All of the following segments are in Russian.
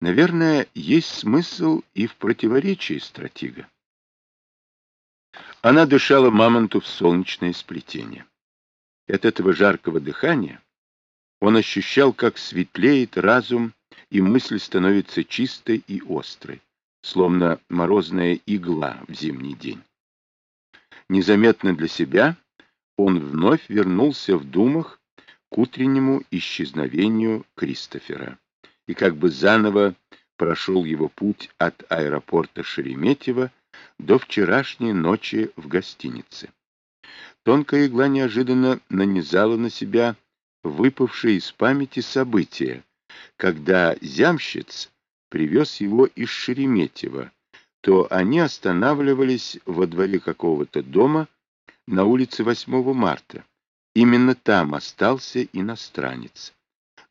Наверное, есть смысл и в противоречии стратега. Она дышала мамонту в солнечное сплетение. От этого жаркого дыхания он ощущал, как светлеет разум, и мысль становится чистой и острой, словно морозная игла в зимний день. Незаметно для себя он вновь вернулся в думах к утреннему исчезновению Кристофера и как бы заново прошел его путь от аэропорта Шереметьево до вчерашней ночи в гостинице. Тонкая игла неожиданно нанизала на себя выпавшие из памяти события, когда зямщиц привез его из Шереметьево, то они останавливались во дворе какого-то дома на улице 8 марта. Именно там остался иностранец.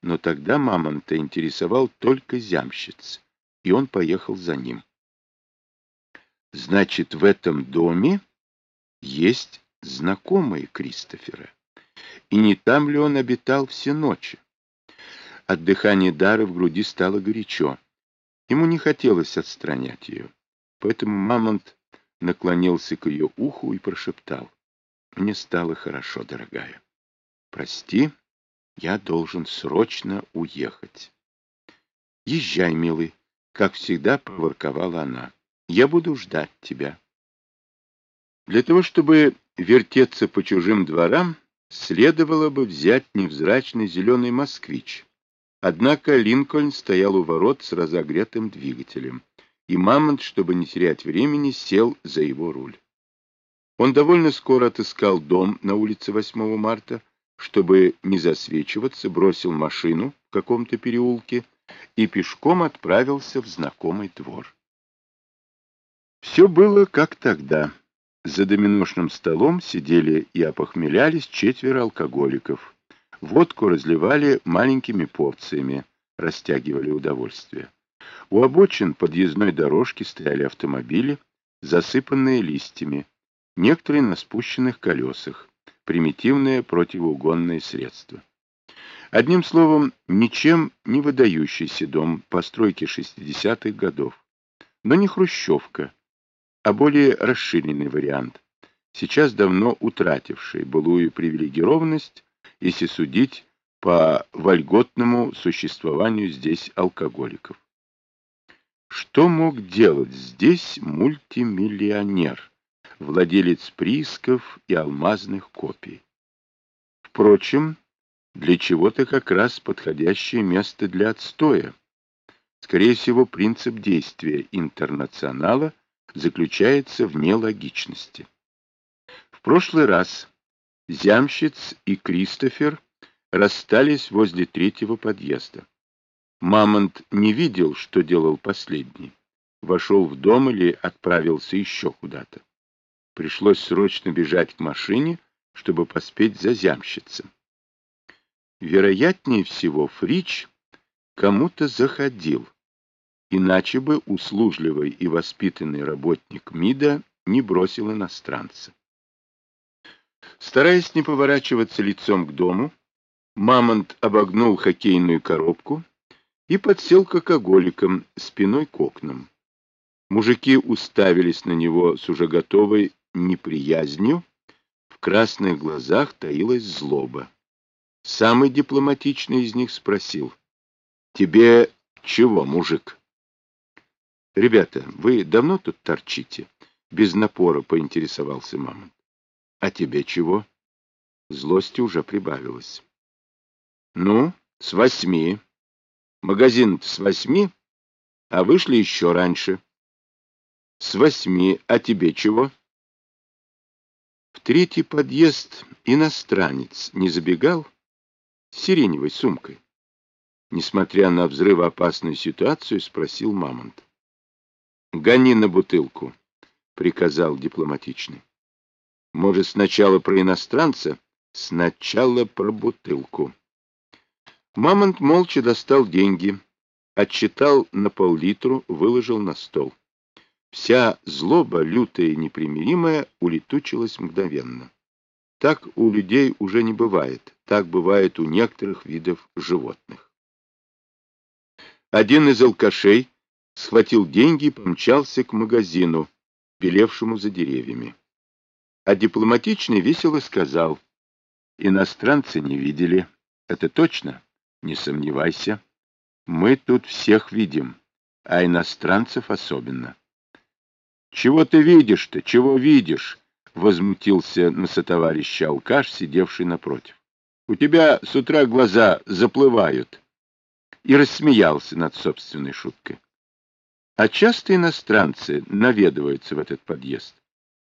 Но тогда Мамонта интересовал только зямщиц, и он поехал за ним. Значит, в этом доме есть знакомые Кристофера. И не там ли он обитал все ночи? От дыхания Дары в груди стало горячо. Ему не хотелось отстранять ее. Поэтому Мамонт наклонился к ее уху и прошептал. «Мне стало хорошо, дорогая. Прости, я должен срочно уехать». «Езжай, милый», — как всегда проворковала она. «Я буду ждать тебя». Для того, чтобы вертеться по чужим дворам, следовало бы взять невзрачный зеленый москвич. Однако Линкольн стоял у ворот с разогретым двигателем, и Мамонт, чтобы не терять времени, сел за его руль. Он довольно скоро отыскал дом на улице 8 марта, чтобы не засвечиваться, бросил машину в каком-то переулке и пешком отправился в знакомый двор. Все было как тогда. За доминошным столом сидели и опохмелялись четверо алкоголиков. Водку разливали маленькими порциями, растягивали удовольствие. У обочин подъездной дорожки стояли автомобили, засыпанные листьями, некоторые на спущенных колесах, примитивные противоугонные средства. Одним словом, ничем не выдающийся дом постройки 60-х годов. Но не хрущевка, а более расширенный вариант, сейчас давно утративший былую привилегированность, если судить по вольготному существованию здесь алкоголиков. Что мог делать здесь мультимиллионер, владелец приисков и алмазных копий? Впрочем, для чего-то как раз подходящее место для отстоя. Скорее всего, принцип действия интернационала заключается в нелогичности. В прошлый раз Зямщиц и Кристофер расстались возле третьего подъезда. Мамонт не видел, что делал последний. Вошел в дом или отправился еще куда-то. Пришлось срочно бежать к машине, чтобы поспеть за зямщицем. Вероятнее всего, Фрич кому-то заходил, иначе бы услужливый и воспитанный работник МИДа не бросил иностранца. Стараясь не поворачиваться лицом к дому, Мамонт обогнул хоккейную коробку и подсел к алкоголикам спиной к окнам. Мужики уставились на него с уже готовой неприязнью, в красных глазах таилась злоба. Самый дипломатичный из них спросил, «Тебе чего, мужик?» «Ребята, вы давно тут торчите?» Без напора поинтересовался Мамонт. «А тебе чего?» Злости уже прибавилось. «Ну, с восьми», Магазин с восьми, а вышли еще раньше. С восьми, а тебе чего? Третий подъезд иностранец не забегал с сиреневой сумкой. Несмотря на взрывоопасную ситуацию, спросил Мамонт. «Гони на бутылку», — приказал дипломатичный. «Может, сначала про иностранца?» «Сначала про бутылку». Мамонт молча достал деньги, отчитал на пол-литру, выложил на стол. Вся злоба, лютая и непримиримая, улетучилась мгновенно. Так у людей уже не бывает, так бывает у некоторых видов животных. Один из алкашей схватил деньги и помчался к магазину, белевшему за деревьями. А дипломатичный весело сказал, иностранцы не видели. Это точно? Не сомневайся. Мы тут всех видим, а иностранцев особенно. Чего ты видишь-то? Чего видишь? Возмутился на сотоварища алкаш, сидевший напротив. У тебя с утра глаза заплывают. И рассмеялся над собственной шуткой. А часто иностранцы наведываются в этот подъезд.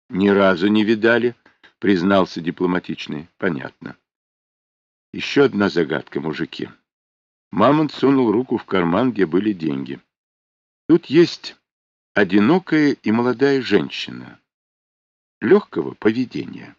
Ни разу не видали, признался дипломатичный. Понятно. Еще одна загадка, мужики. Мамонт сунул руку в карман, где были деньги. Тут есть одинокая и молодая женщина. Легкого поведения.